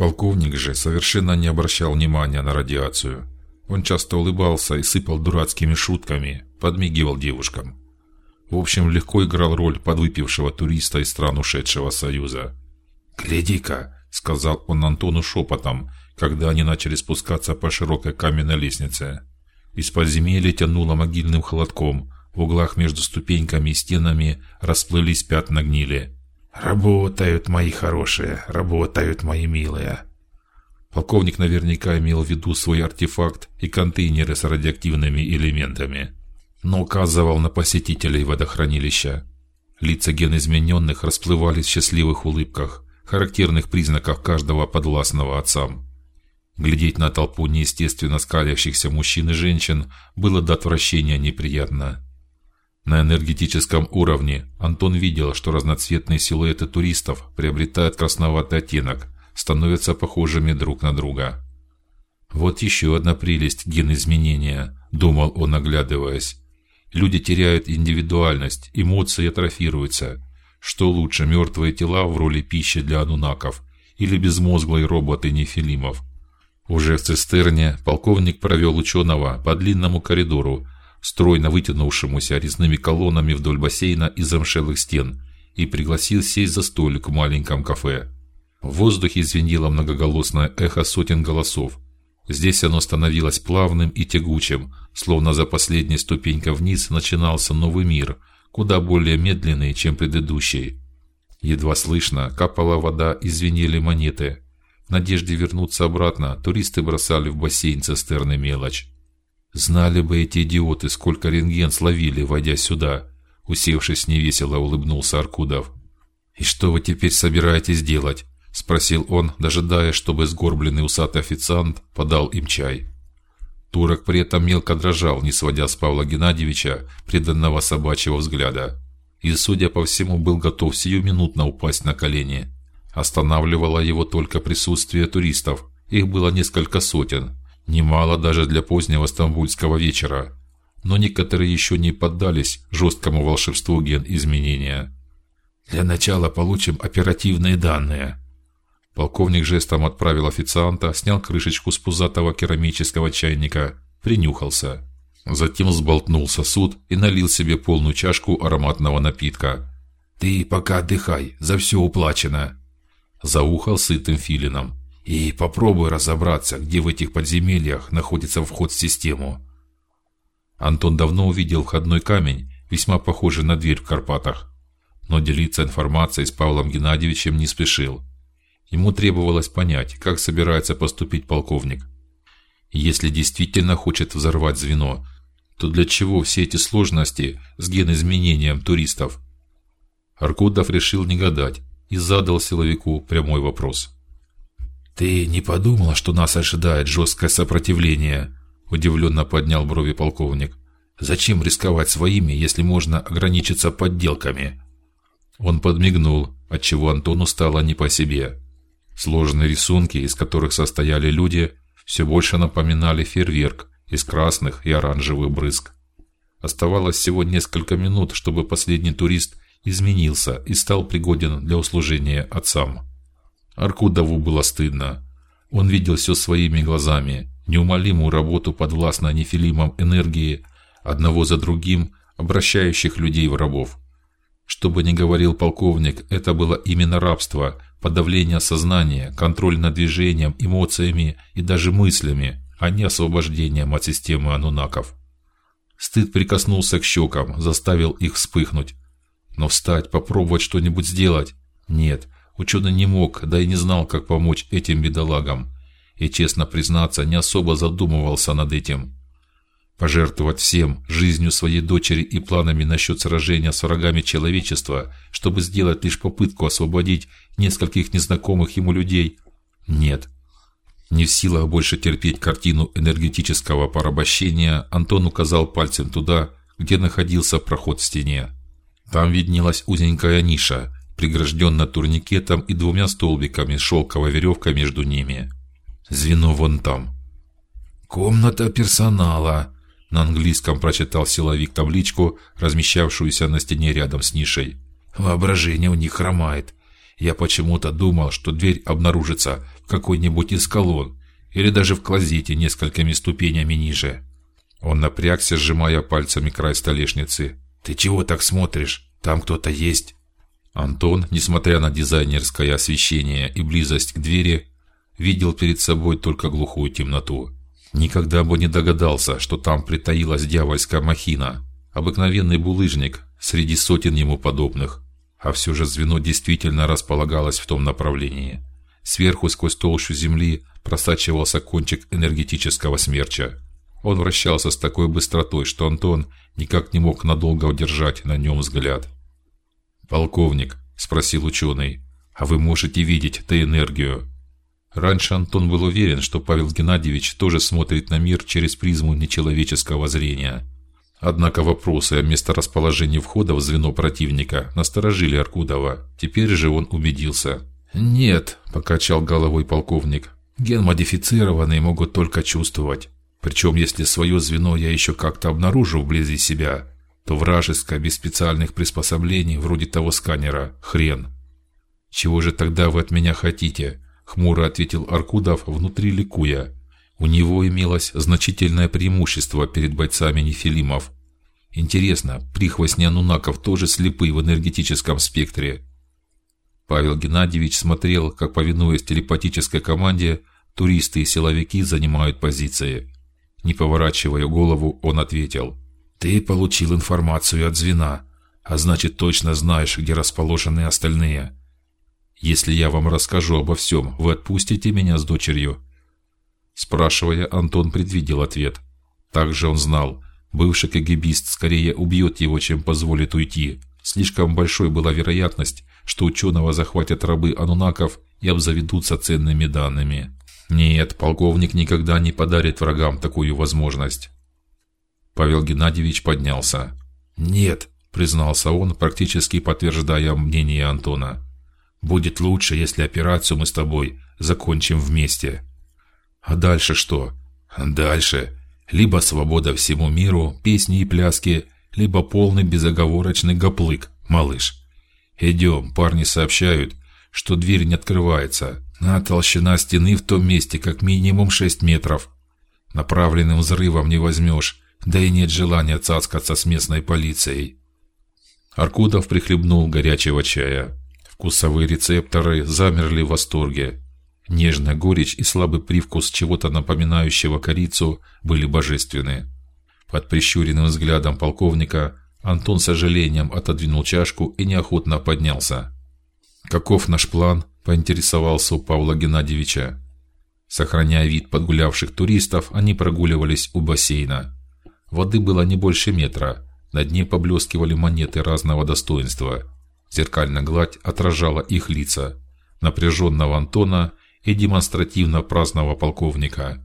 Полковник же совершенно не обращал внимания на радиацию. Он часто улыбался и сыпал дурацкими шутками, подмигивал девушкам. В общем, легко играл роль подвыпившего туриста из стран ушедшего союза. Гляди-ка, сказал он Антону шепотом, когда они начали спускаться по широкой каменной лестнице. Из подземелья тянуло могильным холодком. В углах между ступеньками и стенами расплылись пятна гнили. Работают мои хорошие, работают мои милые. Полковник наверняка имел в виду свой артефакт и контейнеры с радиоактивными элементами, но указывал на посетителей водохранилища. Лица генизмененных расплывались в счастливых улыбках, характерных признаков каждого подвластного отцам. Глядеть на толпу неестественно скалящихся мужчин и женщин было до отвращения неприятно. На энергетическом уровне Антон видел, что разноцветные силуэты туристов приобретают красноватый оттенок, становятся похожими друг на друга. Вот еще одна прелесть ген изменения, думал он, оглядываясь. Люди теряют индивидуальность, эмоции атрофируются. Что лучше, мертвые тела в роли пищи для анунаков или безмозглые роботы нефилимов? Уже в цистерне полковник провел ученого по длинному коридору, стройно вытянувшемуся резными колоннами вдоль бассейна из замшелых стен, и пригласил сесть за столик в маленьком кафе. В воздухе звенело многоголосное эхо сотен голосов. Здесь оно становилось плавным и тягучим, словно за последней ступенькой вниз начинался новый мир, куда более медленный, чем предыдущий. Едва слышно капала вода и звенели монеты. В надежде вернуться обратно, туристы бросали в бассейн цистерны мелочь. Знали бы эти идиоты, сколько рентген словили, войдя сюда. Усевшись невесело, улыбнулся Аркудов. И что вы теперь собираетесь делать? спросил он, дожидаясь, чтобы сгорбленный усатый официант подал им чай. Турок при этом мелко дрожал, не сводя с Павла Геннадьевича преданного собачьего взгляда, и, судя по всему, был готов сиюминутно упасть на колени. Останавливало его только присутствие туристов. Их было несколько сотен, Немало даже для позднего стамбульского вечера. Но некоторые еще не поддались жесткому волшебству ген изменения. Для начала получим оперативные данные. Полковник жестом отправил официанта, снял крышечку с пузатого керамического чайника, принюхался, затем взболтнул сосуд и налил себе полную чашку ароматного напитка. Ты пока отдыхай, за все уплачено. Заухал сытым филином и попробуй разобраться, где в этих подземельях находится вход в систему. Антон давно увидел входной камень, весьма похожий на дверь в Карпатах, но делиться информацией с Павлом Геннадьевичем не спешил. Ему требовалось понять, как собирается поступить полковник. Если действительно хочет взорвать звено, то для чего все эти сложности с генизменением туристов? Аркудов решил не гадать и задал силовику прямой вопрос. Ты не подумала, что нас ожидает жесткое сопротивление? Удивленно поднял брови полковник. Зачем рисковать своими, если можно ограничиться подделками? Он подмигнул, отчего Антону стало не по себе. Сложные рисунки, из которых состояли люди, все больше напоминали фейерверк из красных и оранжевых брызг. Оставалось всего несколько минут, чтобы последний турист изменился и стал пригоден для услужения отцам. Аркудову было стыдно. Он видел все своими глазами, неумолимую работу подвластной нефилимам энергии, одного за другим обращающих людей в рабов. Что бы ни говорил полковник, это было именно рабство, подавление сознания, контроль над движением, эмоциями и даже мыслями, а не освобождение от системы анунаков. Стыд прикоснулся к щекам, заставил их вспыхнуть. Но встать, попробовать что-нибудь сделать? Нет, Ученый не мог, да и не знал, как помочь этим бедолагам, и, честно признаться, не особо задумывался над этим. Пожертвовать всем, жизнью своей дочери и планами насчет сражения с врагами человечества, чтобы сделать лишь попытку освободить нескольких незнакомых ему людей, нет. Не в силах больше терпеть картину энергетического порабощения, Антон указал пальцем туда, где находился проход в стене. Там виднелась узенькая ниша, прегражденно турникетом и двумя столбиками с шелковой веревкой между ними. Звено вон там. Комната персонала. На английском прочитал силовик табличку, размещавшуюся на стене рядом с нишей. Воображение у них хромает. Я почему-то думал, что дверь обнаружится в какой-нибудь из колонн или даже в клозете несколькими ступенями ниже. Он напрягся, сжимая пальцами край столешницы. Ты чего так смотришь? Там кто-то есть? Антон, несмотря на дизайнерское освещение и близость к двери, видел перед собой только глухую темноту. Никогда бы не догадался, что там притаилась дьявольская махина, обыкновенный булыжник среди сотен ему подобных. А все же звено действительно располагалось в том направлении. Сверху сквозь толщу земли просачивался кончик энергетического смерча. Он вращался с такой быстротой, что Антон никак не мог надолго удержать на нем взгляд. Полковник спросил ученый: "А вы можете видеть ту энергию?" Раньше Антон был уверен, что Павел Геннадьевич тоже смотрит на мир через призму нечеловеческого зрения. Однако вопросы о месторасположении входа в звено противника насторожили Аркудова. Теперь же он убедился. Нет, покачал головой полковник. Генмодифицированные могут только чувствовать. Причем, если свое звено я еще как-то обнаружу вблизи себя, то вражеское без специальных приспособлений, вроде того сканера, хрен. Чего же тогда вы от меня хотите? Хмуро ответил Аркудов, внутри ликуя. У него имелось значительное преимущество перед бойцами нефилимов. Интересно, прихвостни анунаков тоже слепы в энергетическом спектре? Павел Геннадьевич смотрел, как повинуясь телепатической команде, туристы и силовики занимают позиции. Не поворачивая голову, он ответил: "Ты получил информацию от звена, а значит точно знаешь, где расположены остальные. Если я вам расскажу обо всем, вы отпустите меня с дочерью?" Спрашивая, Антон предвидел ответ. Также он знал, бывший КГБист скорее убьет его, чем позволит уйти. Слишком большой была вероятность, что ученого захватят рабы анунаков и обзаведутся ценными данными. Нет, полковник никогда не подарит врагам такую возможность. Павел Геннадьевич поднялся. Нет, признался он, практически подтверждая мнение Антона. Будет лучше, если операцию мы с тобой закончим вместе. А дальше что? Дальше либо свобода всему миру, песни и пляски, либо полный безоговорочный гоплык, малыш. Идем, парни сообщают, что дверь не открывается. А толщина стены в том месте как минимум шесть метров. Направленным взрывом не возьмешь, да и нет желания цацкаться с местной полицией. Аркудов прихлебнул горячего чая. Вкусовые рецепторы замерли в восторге. Нежная горечь и слабый привкус чего-то напоминающего корицу были божественны. Под прищуренным взглядом полковника Антон с сожалением отодвинул чашку и неохотно поднялся. Каков наш план? поинтересовался у Павла Геннадьевича. Сохраняя вид подгулявших туристов, они прогуливались у бассейна. Воды было не больше метра. На дне поблескивали монеты разного достоинства. Зеркальная гладь отражала их лица, напряженного Антона и демонстративно праздного полковника.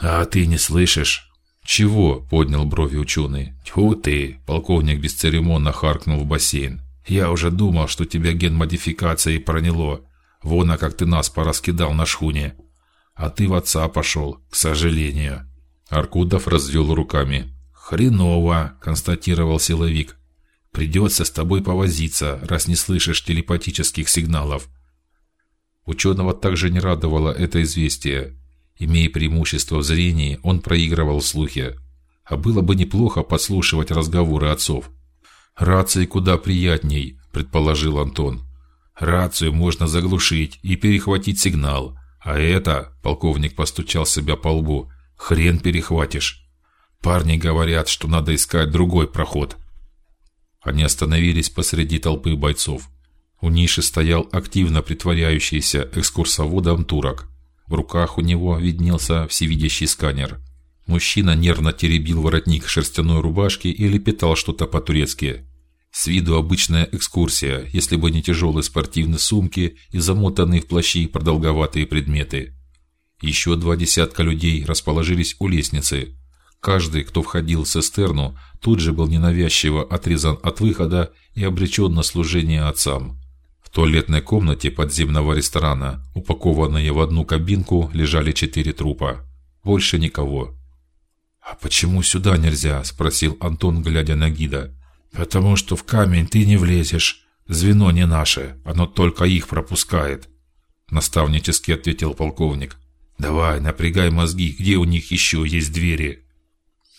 А ты не слышишь? Чего? поднял брови ученый. Тьфу ты! Полковник бесцеремонно харкнул в бассейн. Я уже думал, что тебя ген модификации проняло. Вон, а как ты нас пораскидал на шхуне. А ты в отца пошел, к сожалению. Аркудов развел руками. Хреново, констатировал силовик. Придется с тобой повозиться, раз не слышишь телепатических сигналов. Ученого также не радовало это известие. Имея преимущество в зрении, он проигрывал слухи. А было бы неплохо подслушивать разговоры отцов. Рации куда приятней, предположил Антон. Рацию можно заглушить и перехватить сигнал, а это, полковник постучал себя по лбу, хрен перехватишь. Парни говорят, что надо искать другой проход. Они остановились посреди толпы бойцов. У ниши стоял активно притворяющийся экскурсоводом турок. В руках у него виднелся всевидящий сканер. Мужчина нервно теребил воротник шерстяной рубашки и лепетал что-то по-турецки. С виду обычная экскурсия, если бы не тяжелые спортивные сумки и замотанные в плащи продолговатые предметы. Еще два десятка людей расположились у лестницы. Каждый, кто входил в цистерну, тут же был ненавязчиво отрезан от выхода и обречен на служение отцам. В туалетной комнате подземного ресторана, упакованные в одну кабинку, лежали четыре трупа. Больше никого. А почему сюда нельзя? – спросил Антон, глядя на гида. Потому что в камень ты не влезешь. Звено не наше, оно только их пропускает. наставнически ответил полковник. Давай, напрягай мозги, где у них еще есть двери?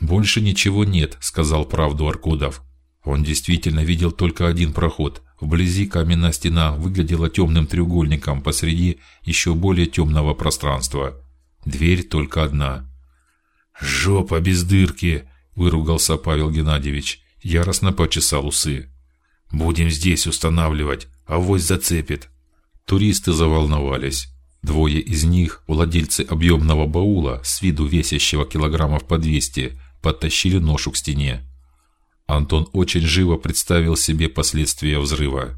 Больше ничего нет, сказал правду Аркудов. Он действительно видел только один проход. Вблизи каменная стена выглядела темным треугольником посреди еще более темного пространства. Дверь только одна. Жопа без дырки, выругался Павел Геннадьевич, яростно почесал усы. Будем здесь устанавливать, а вось зацепит. Туристы заволновались. Двое из них, владельцы объемного баула, с виду весящего килограммов по двести, подтащили ношу к стене. Антон очень живо представил себе последствия взрыва.